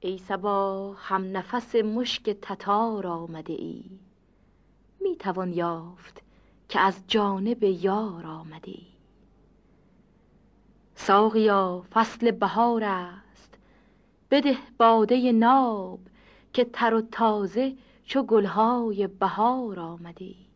ای سبا هم نفس مشک تتار آمده ای. می توان یافت که از جانب یار آمده ای. ساقیا فصل بهار است. بده باده ناب که تر و تازه چو گلهای بهار آمده ای.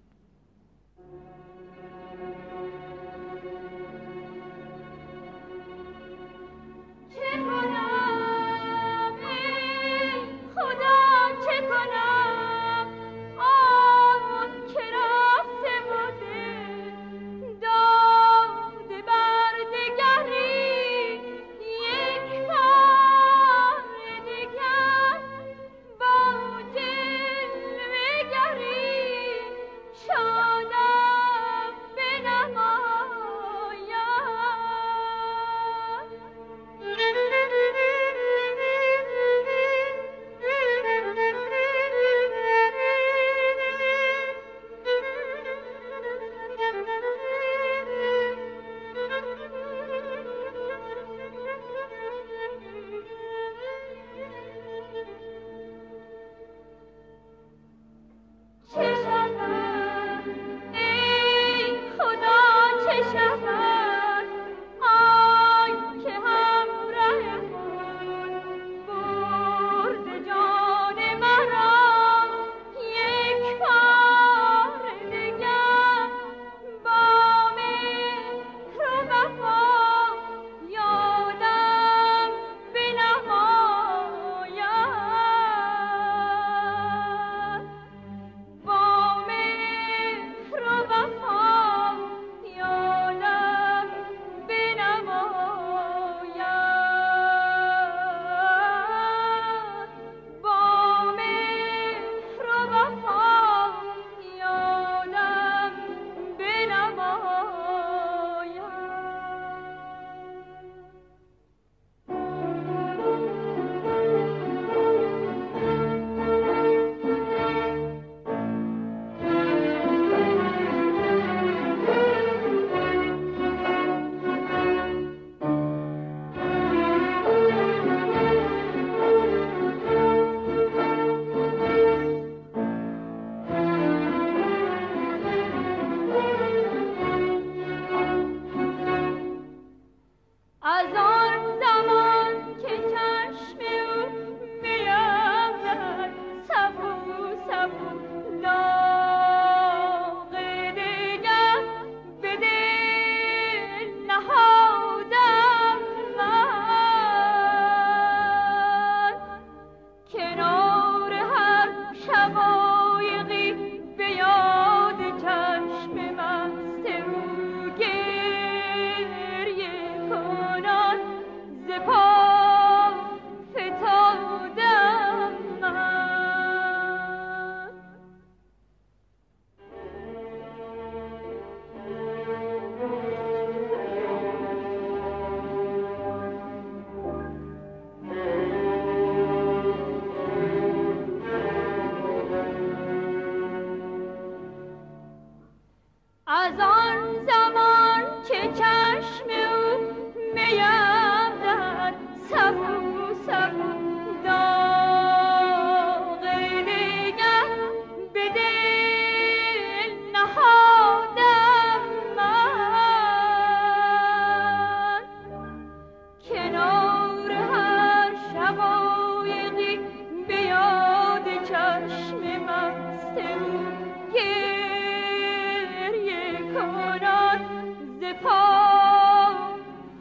ز پا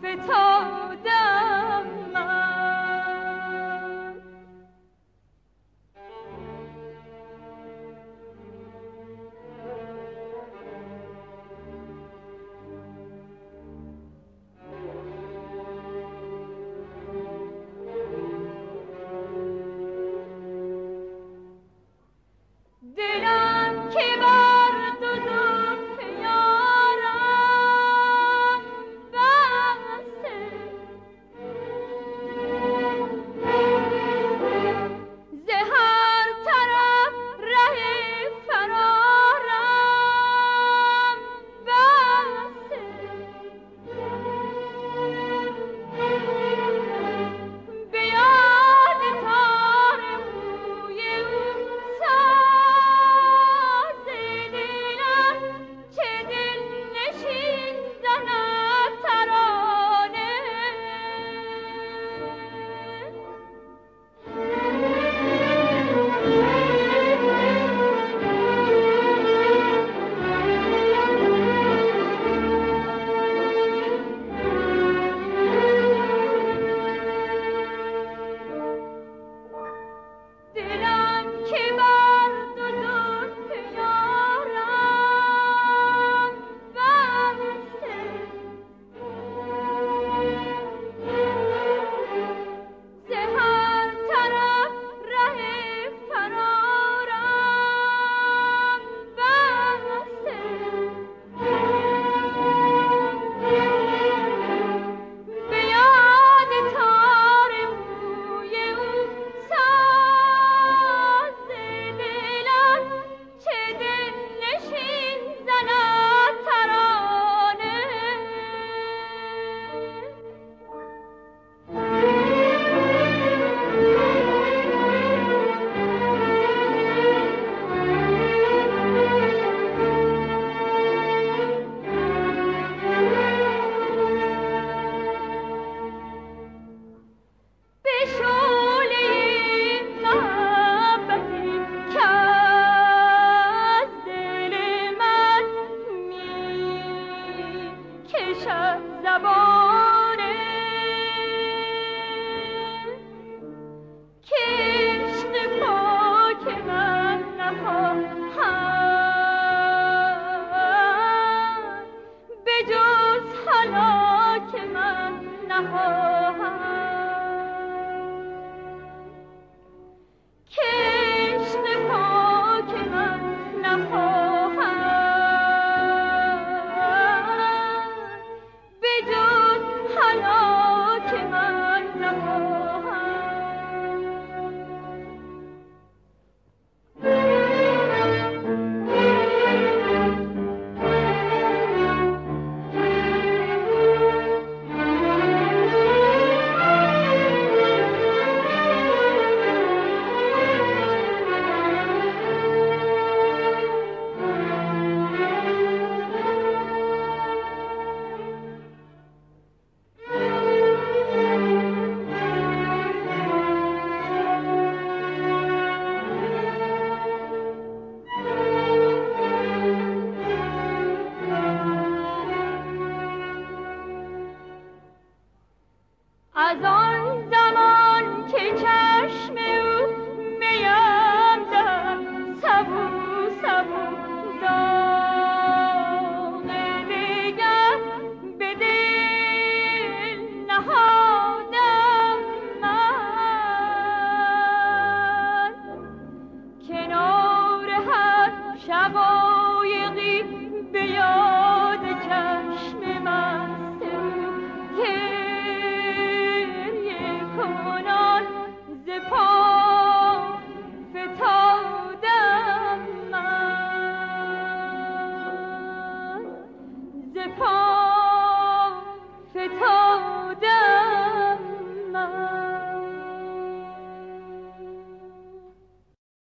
فتاد heart.